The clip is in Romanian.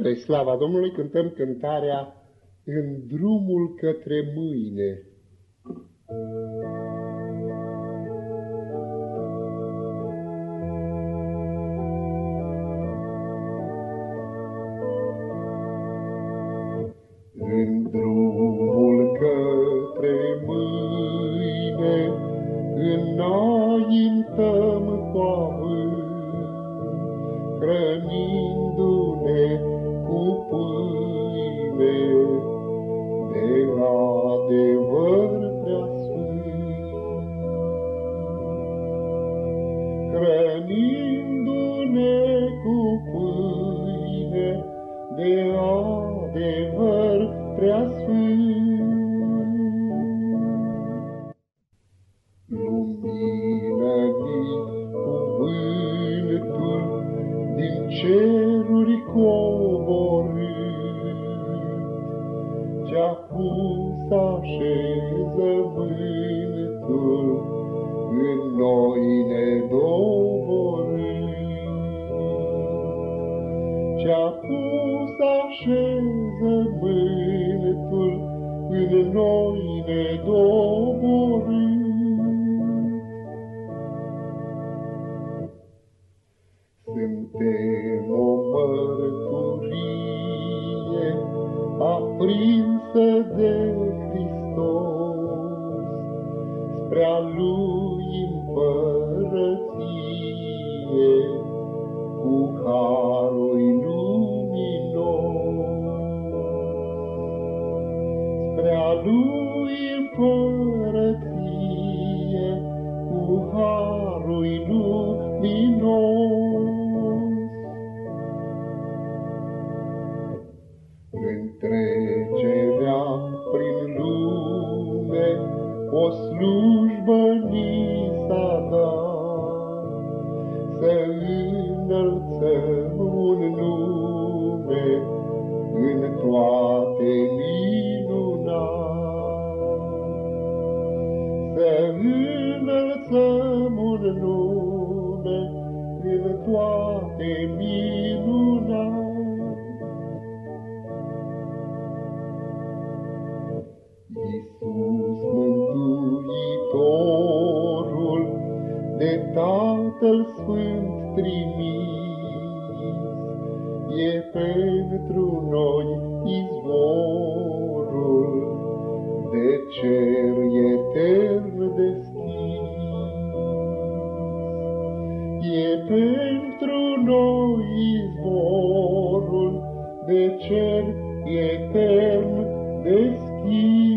Spre slava Domnului cântăm cântarea În drumul către mâine. În drumul către mâine Înaintăm cu avânt, Hrănindu-ne de adevăr prea sfânt. Lumină din cuvântul din ceruri coborât, Ce-a pus așezământul în noi nedoborât. Ce-a pus așezământul în noi nedoborât. Suntem o mărturie aprinsă de Hristos spre-a Lui împărăție cu harul luminos. Spre-a Lui împărăție cu harul luminos. Întrecerea prin lume, o slujbă ni s-a dat, Să înălțăm un nume în toate minunat. Să înălțăm un nume în toate minunat. Iisus Mântuitorul, de Tatăl Sfânt trimis, e pentru noi izvorul de cer etern deschis. E pentru noi izvorul de cer etern deschis.